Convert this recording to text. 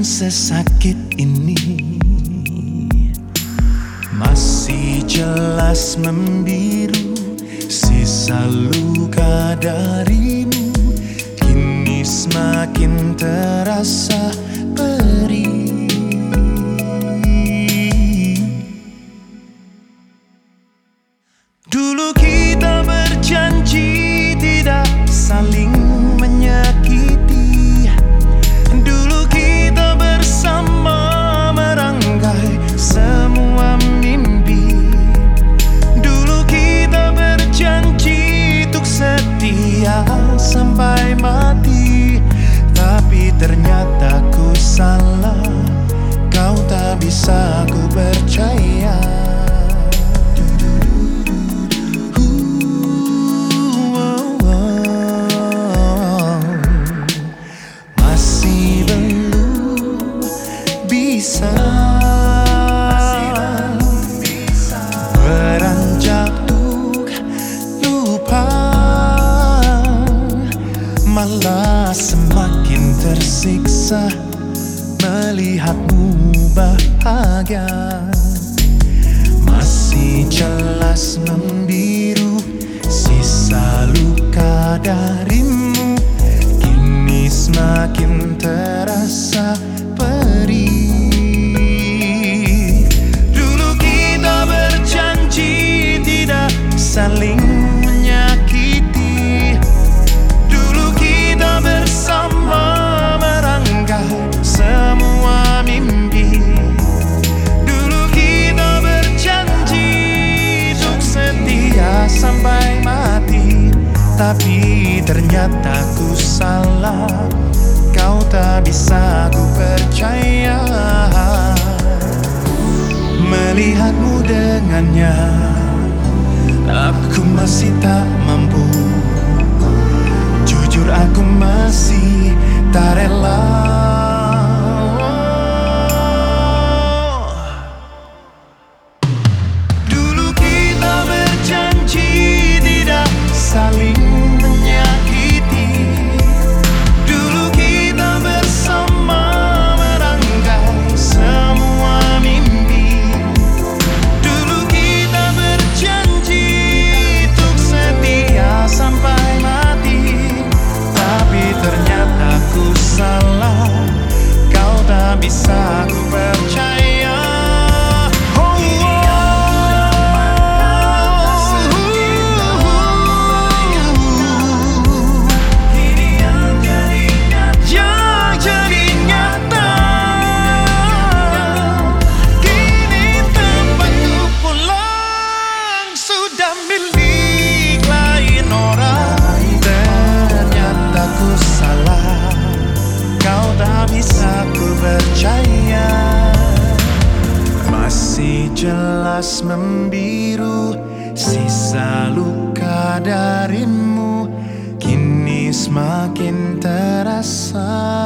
sesakit ini. Masih jelas membiru Sisa luka darimu. Kini semakin terasa bisa. Beranjak untuk lupa. Malah semakin tersiksa Melihatmu bahagia. Masih jelas membiru Sisa luka darimu. Kini semakin terasa Tapi ternyata ku salah. Kau tak bisa ku percaya. Melihatmu dengannya Aku masih tak mampu Jelas membiru Sisa luka darimu Kini semakin terasa